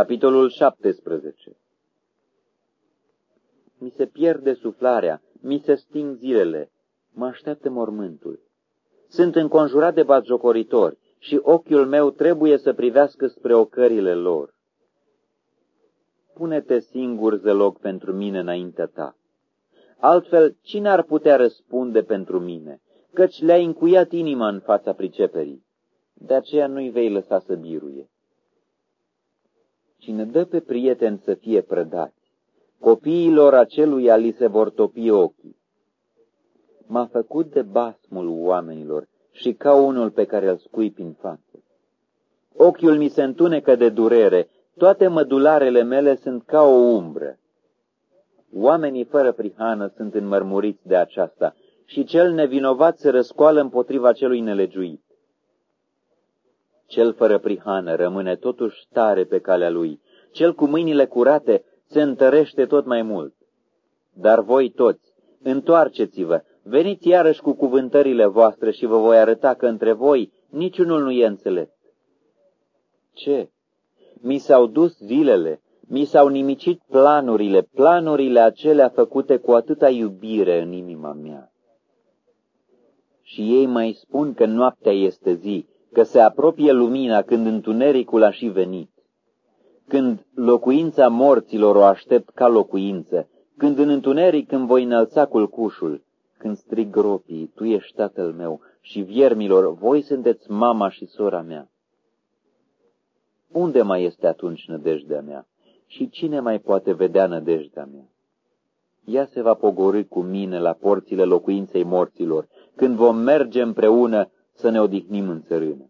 Capitolul 17 Mi se pierde suflarea, mi se sting zilele, mă așteaptă mormântul. Sunt înconjurat de batjocoritori și ochiul meu trebuie să privească spre ocările lor. Pune-te singur zăloc pentru mine înaintea ta. Altfel, cine ar putea răspunde pentru mine, căci le-ai încuiat inima în fața priceperii? De aceea nu-i vei lăsa să biruie. Cine dă pe prieten să fie prădați, copiilor aceluia li se vor topi ochii. M-a făcut de basmul oamenilor și ca unul pe care îl scuip în față. Ochiul mi se întunecă de durere, toate mădularele mele sunt ca o umbră. Oamenii fără prihană sunt înmărmuriți de aceasta și cel nevinovat se răscoală împotriva celui nelegiuit. Cel fără prihană rămâne totuși tare pe calea lui, cel cu mâinile curate se întărește tot mai mult. Dar voi toți, întoarceți-vă, veniți iarăși cu cuvântările voastre și vă voi arăta că între voi niciunul nu e înțelept. Ce? Mi s-au dus zilele, mi s-au nimicit planurile, planurile acelea făcute cu atâta iubire în inima mea. Și ei mai spun că noaptea este zi, că se apropie lumina când întunericul a și venit, când locuința morților o aștept ca locuință, când în întuneric când voi înălța culcușul, când strig gropii, tu ești tatăl meu, și viermilor, voi sunteți mama și sora mea. Unde mai este atunci nădejdea mea? Și cine mai poate vedea nădejdea mea? Ea se va pogorâ cu mine la porțile locuinței morților, când vom merge împreună să ne odihnim în țărână.